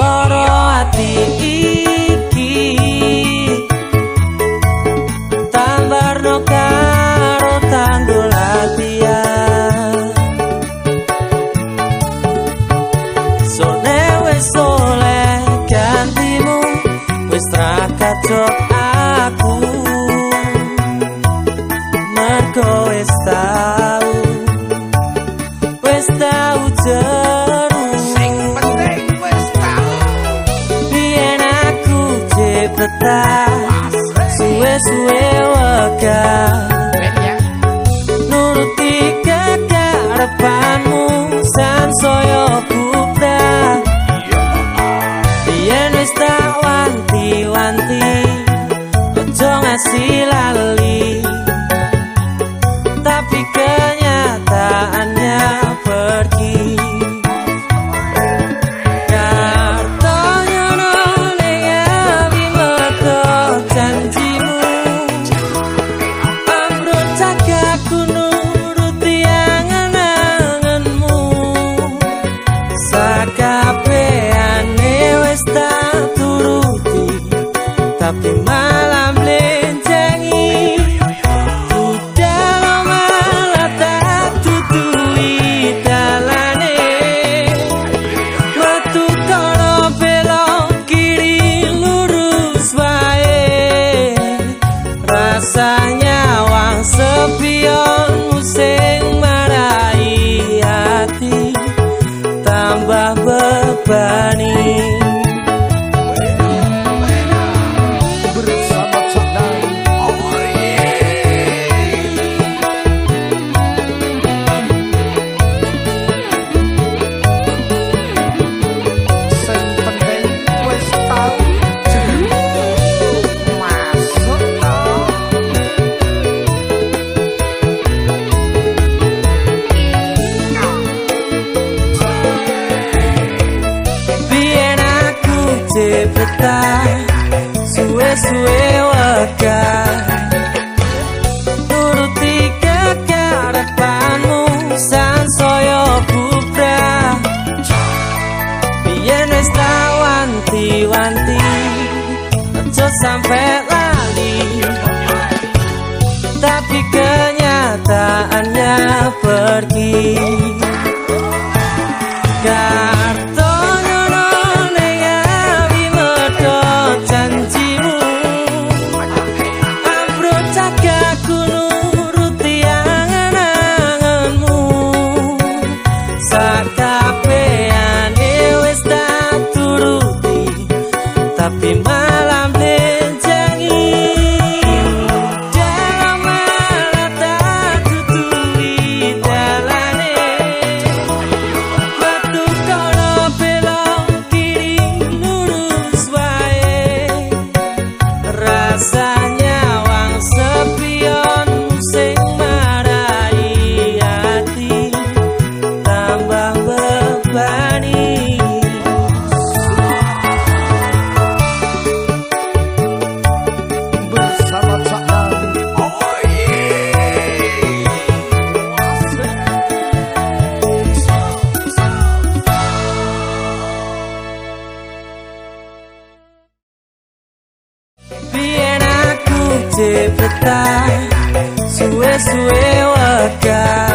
Loro hati iki Tambar no karo tanggul latihan Sone wes soleh gantimu Wes trakacok cepetan Suwe-suwe wegah Ben ya nuruti kekarepanmu sansaya bubrah yen wis tak wanti-wanti aja ngasih Tapi malam lencengi Budal malah tak tutui dalane. Metu kono belok kiri lurus wae Rasanya wang sepion musing marai hati Tambah bebani cepetan Suwe-suwe wegah Nuruti kekarepanmu Sansaya bubrah. Biyen wis tak wanti-wanti Aja sampe lali. Tapi kenyataannya pergi interpretar. Sua, sua, eu, a cara